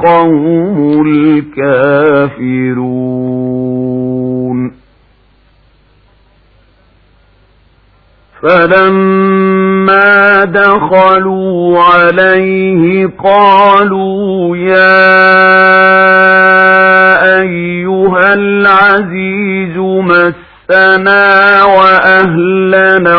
القوم الكافرون. فلما دخلوا عليه قالوا يا أيها العزيز مسنا وأهلنا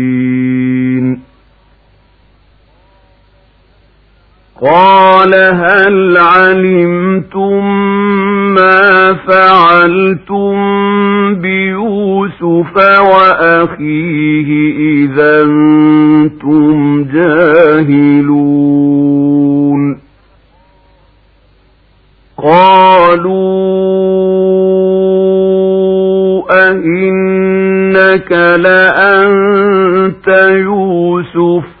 قال هل علمتم ما فعلتم بيوسف وأخيه إذا أنتم جاهلون؟ قالوا أئنك لأنت يوسف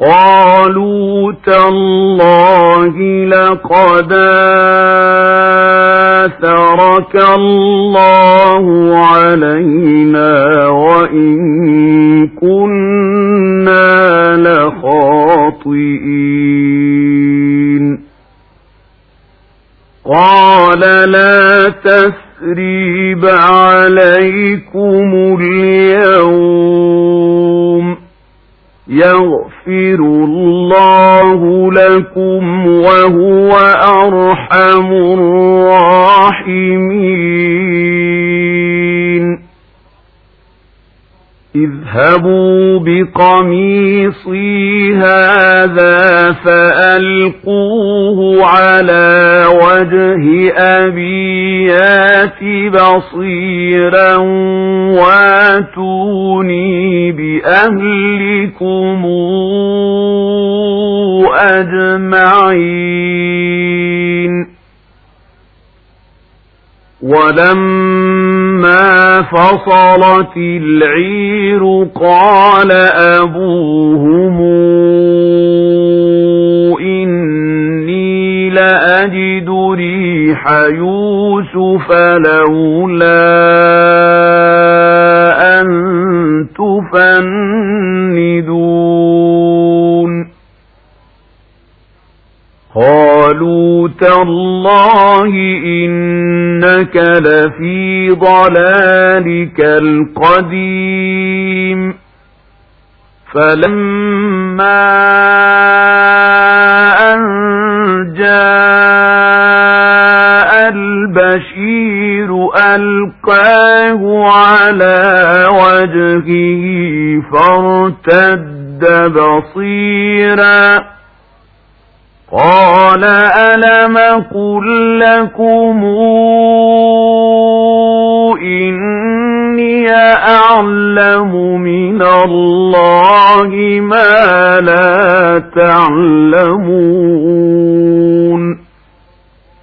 قالوا تالله لقد آثرك الله علينا وإن كنا لخاطئين. قال لا تثريب عليكم اليوم. يغفر الله لكم وهو أرحم الراحمين. اذهبوا بقميصي هذا فألقوه على وجه أبي يات بصيرا واتوني بأهلكم أجمعين. ولما فصلت العير قال أبوهم ريح يوسف لولا أن تفندون. قالوا تالله إنك لفي ضلالك القديم. فلما ألقاه على وجهه فارتد بصيراً. قال ألم قل لكم إني أعلم من الله ما لا تعلمون.